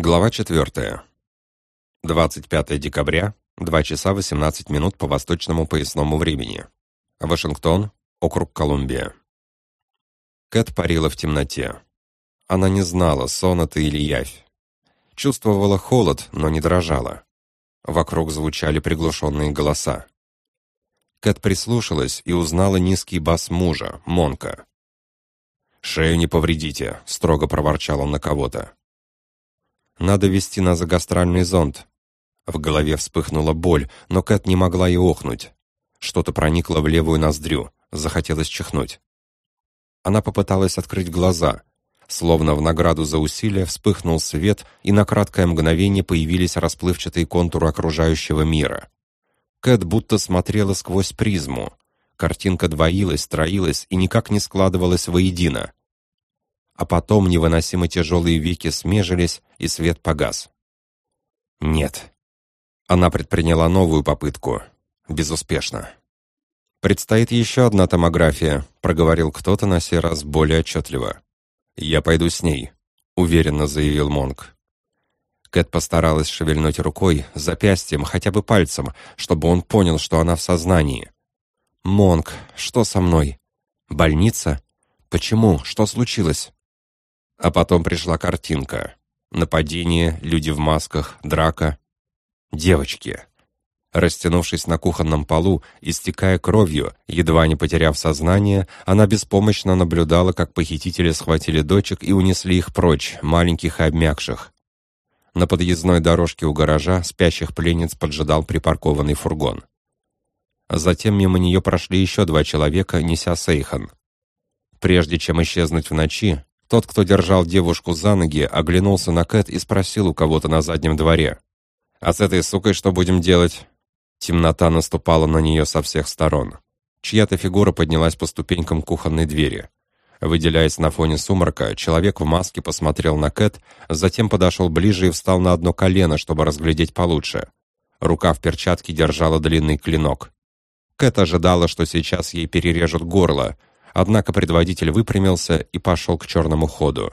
Глава 4. 25 декабря, 2 часа 18 минут по восточному поясному времени. Вашингтон, округ Колумбия. Кэт парила в темноте. Она не знала, сон это или явь. Чувствовала холод, но не дрожала. Вокруг звучали приглушенные голоса. Кэт прислушалась и узнала низкий бас мужа, Монка. «Шею не повредите», — строго проворчал он на кого-то. «Надо вести на загастральный зонд». В голове вспыхнула боль, но Кэт не могла и охнуть. Что-то проникло в левую ноздрю, захотелось чихнуть. Она попыталась открыть глаза. Словно в награду за усилия вспыхнул свет, и на краткое мгновение появились расплывчатые контуры окружающего мира. Кэт будто смотрела сквозь призму. Картинка двоилась, троилась и никак не складывалась воедино. А потом невыносимо тяжелые веки смежились, и свет погас. Нет. Она предприняла новую попытку. Безуспешно. «Предстоит еще одна томография», — проговорил кто-то на сей раз более отчетливо. «Я пойду с ней», — уверенно заявил Монк. Кэт постаралась шевельнуть рукой, запястьем, хотя бы пальцем, чтобы он понял, что она в сознании. «Монк, что со мной? Больница? Почему? Что случилось?» А потом пришла картинка. Нападение, люди в масках, драка. Девочки. Растянувшись на кухонном полу, истекая кровью, едва не потеряв сознание, она беспомощно наблюдала, как похитители схватили дочек и унесли их прочь, маленьких и обмякших. На подъездной дорожке у гаража спящих пленниц поджидал припаркованный фургон. Затем мимо нее прошли еще два человека, неся Сейхан. Прежде чем исчезнуть в ночи, тот, кто держал девушку за ноги, оглянулся на Кэт и спросил у кого-то на заднем дворе. «А с этой сукой что будем делать?» Темнота наступала на нее со всех сторон. Чья-то фигура поднялась по ступенькам кухонной двери. Выделяясь на фоне сумрака, человек в маске посмотрел на Кэт, затем подошел ближе и встал на одно колено, чтобы разглядеть получше. Рука в перчатке держала длинный клинок. Кэт ожидала, что сейчас ей перережут горло, однако предводитель выпрямился и пошел к черному ходу.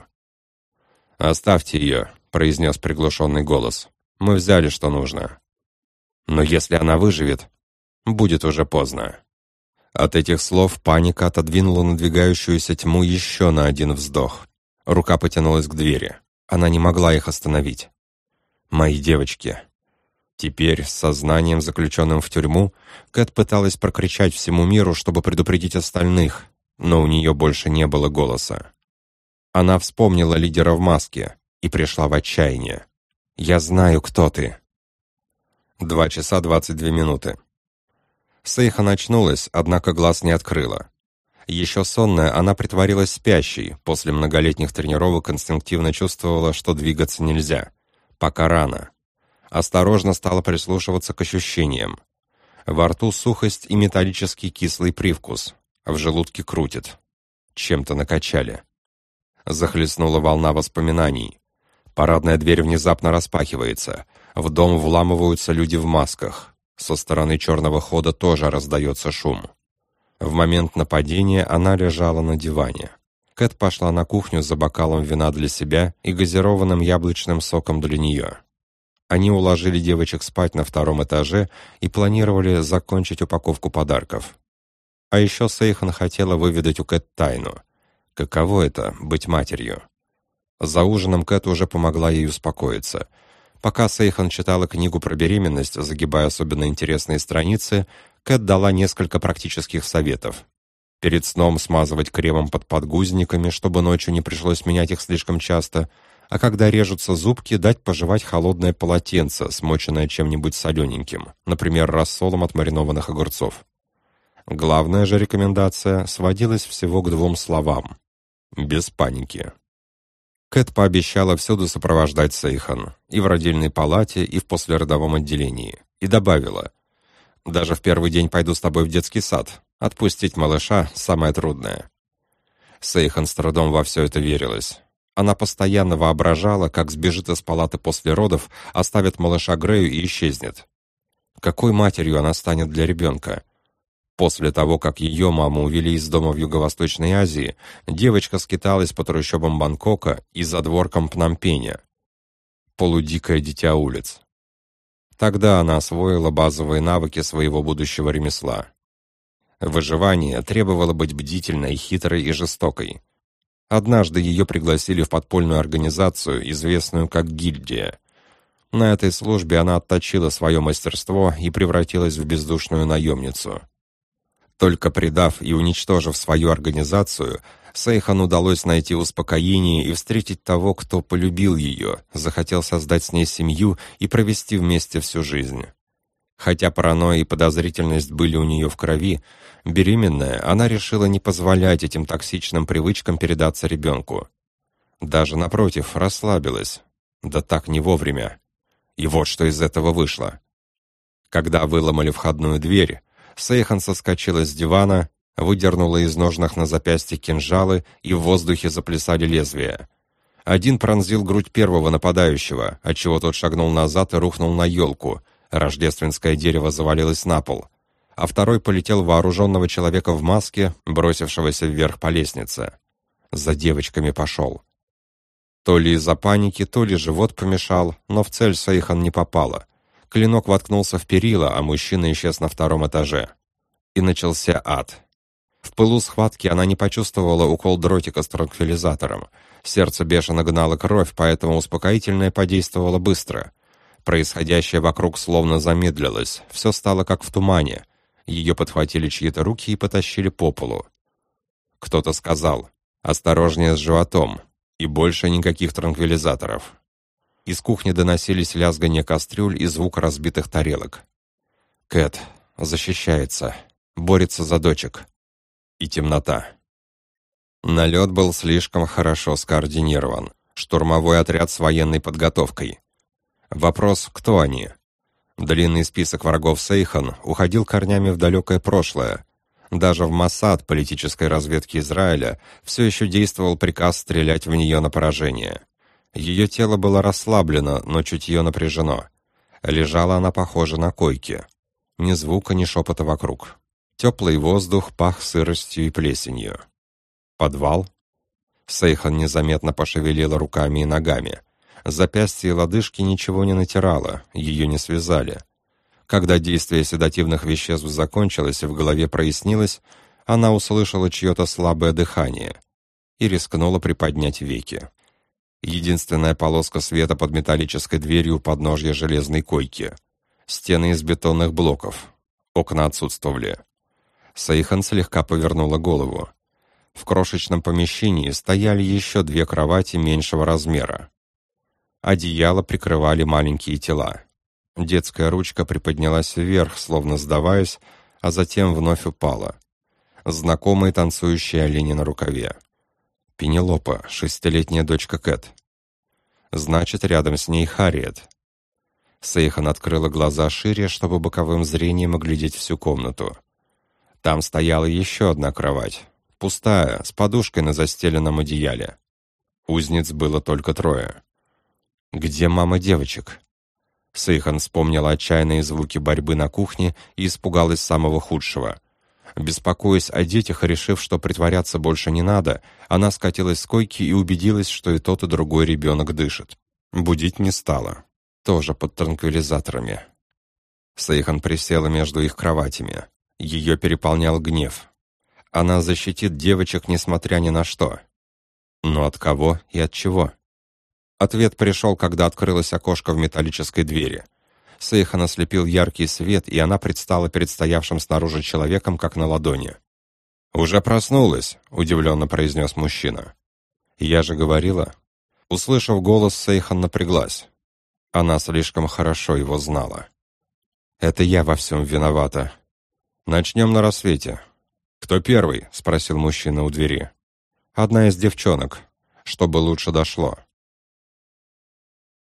«Оставьте ее», — произнес приглушенный голос. «Мы взяли, что нужно». «Но если она выживет, будет уже поздно». От этих слов паника отодвинула надвигающуюся тьму еще на один вздох. Рука потянулась к двери. Она не могла их остановить. «Мои девочки». Теперь, с сознанием, заключенным в тюрьму, Кэт пыталась прокричать всему миру, чтобы предупредить остальных, но у нее больше не было голоса. Она вспомнила лидера в маске и пришла в отчаяние. «Я знаю, кто ты». Два часа двадцать две минуты. Сейха начнулась, однако глаз не открыла. Еще сонная, она притворилась спящей, после многолетних тренировок инстинктивно чувствовала, что двигаться нельзя. Пока рано. Осторожно стала прислушиваться к ощущениям. Во рту сухость и металлический кислый привкус. В желудке крутит. Чем-то накачали. Захлестнула волна воспоминаний. Парадная дверь внезапно распахивается. В дом вламываются люди в масках. Со стороны черного хода тоже раздается шум. В момент нападения она лежала на диване. Кэт пошла на кухню за бокалом вина для себя и газированным яблочным соком для нее. Они уложили девочек спать на втором этаже и планировали закончить упаковку подарков. А еще Сейхан хотела выведать у Кэт тайну. Каково это — быть матерью? За ужином Кэт уже помогла ей успокоиться — Пока Сейхан читала книгу про беременность, загибая особенно интересные страницы, Кэт дала несколько практических советов. Перед сном смазывать кремом под подгузниками, чтобы ночью не пришлось менять их слишком часто, а когда режутся зубки, дать пожевать холодное полотенце, смоченное чем-нибудь солененьким, например, рассолом от маринованных огурцов. Главная же рекомендация сводилась всего к двум словам – без паники. Кэт пообещала всюду сопровождать Сейхан, и в родильной палате, и в послеродовом отделении, и добавила, «Даже в первый день пойду с тобой в детский сад. Отпустить малыша — самое трудное». Сейхан с трудом во все это верилась. Она постоянно воображала, как сбежит из палаты после родов, оставит малыша Грею и исчезнет. Какой матерью она станет для ребенка? После того, как ее маму увели из дома в Юго-Восточной Азии, девочка скиталась по трущобам Бангкока и задворкам Пномпеня. полудикое дитя улиц. Тогда она освоила базовые навыки своего будущего ремесла. Выживание требовало быть бдительной, хитрой и жестокой. Однажды ее пригласили в подпольную организацию, известную как гильдия. На этой службе она отточила свое мастерство и превратилась в бездушную наемницу. Только предав и уничтожив свою организацию, Сейхан удалось найти успокоение и встретить того, кто полюбил ее, захотел создать с ней семью и провести вместе всю жизнь. Хотя паранойя и подозрительность были у нее в крови, беременная, она решила не позволять этим токсичным привычкам передаться ребенку. Даже напротив, расслабилась. Да так не вовремя. И вот что из этого вышло. Когда выломали входную дверь, Сейхан соскочила с дивана, выдернула из ножнах на запястье кинжалы, и в воздухе заплясали лезвия. Один пронзил грудь первого нападающего, отчего тот шагнул назад и рухнул на елку. Рождественское дерево завалилось на пол. А второй полетел вооруженного человека в маске, бросившегося вверх по лестнице. За девочками пошел. То ли из-за паники, то ли живот помешал, но в цель Сейхан не попала. Клинок воткнулся в перила, а мужчина исчез на втором этаже. И начался ад. В пылу схватки она не почувствовала укол дротика с транквилизатором. Сердце бешено гнало кровь, поэтому успокоительное подействовало быстро. Происходящее вокруг словно замедлилось, все стало как в тумане. Ее подхватили чьи-то руки и потащили по полу. Кто-то сказал «Осторожнее с животом» и больше никаких транквилизаторов. Из кухни доносились лязгание кастрюль и звук разбитых тарелок. Кэт защищается, борется за дочек и темнота. Налет был слишком хорошо скоординирован. Штурмовой отряд с военной подготовкой. Вопрос, кто они? Длинный список врагов Сейхан уходил корнями в далекое прошлое. Даже в Моссад политической разведки Израиля все еще действовал приказ стрелять в нее на поражение. Ее тело было расслаблено, но чутье напряжено. Лежала она похоже на койке. Ни звука, ни шепота вокруг. Теплый воздух пах сыростью и плесенью. Подвал. Сейхан незаметно пошевелила руками и ногами. Запястья и лодыжки ничего не натирала, ее не связали. Когда действие седативных веществ закончилось и в голове прояснилось, она услышала чье-то слабое дыхание и рискнула приподнять веки. Единственная полоска света под металлической дверью у подножья железной койки. Стены из бетонных блоков. Окна отсутствовали. Сейхан слегка повернула голову. В крошечном помещении стояли еще две кровати меньшего размера. Одеяла прикрывали маленькие тела. Детская ручка приподнялась вверх, словно сдаваясь, а затем вновь упала. Знакомые танцующие олени на рукаве. Пенелопа, шестилетняя дочка Кэт. Значит, рядом с ней Харриет. Сейхан открыла глаза шире, чтобы боковым зрением оглядеть всю комнату. Там стояла еще одна кровать, пустая, с подушкой на застеленном одеяле. Узниц было только трое. Где мама девочек? Сейхан вспомнила отчаянные звуки борьбы на кухне и испугалась самого худшего. Беспокоясь о детях и решив, что притворяться больше не надо, она скатилась с койки и убедилась, что и тот, и другой ребенок дышит. Будить не стала. Тоже под транквилизаторами. Сейхан присела между их кроватями. Ее переполнял гнев. Она защитит девочек, несмотря ни на что. Но от кого и от чего? Ответ пришел, когда открылось окошко в металлической двери. Сейхан ослепил яркий свет, и она предстала перед стоявшим снаружи человеком, как на ладони. «Уже проснулась», — удивленно произнес мужчина. «Я же говорила». Услышав голос, Сейхан напряглась. Она слишком хорошо его знала. «Это я во всем виновата», «Начнем на рассвете». «Кто первый?» — спросил мужчина у двери. «Одна из девчонок, чтобы лучше дошло».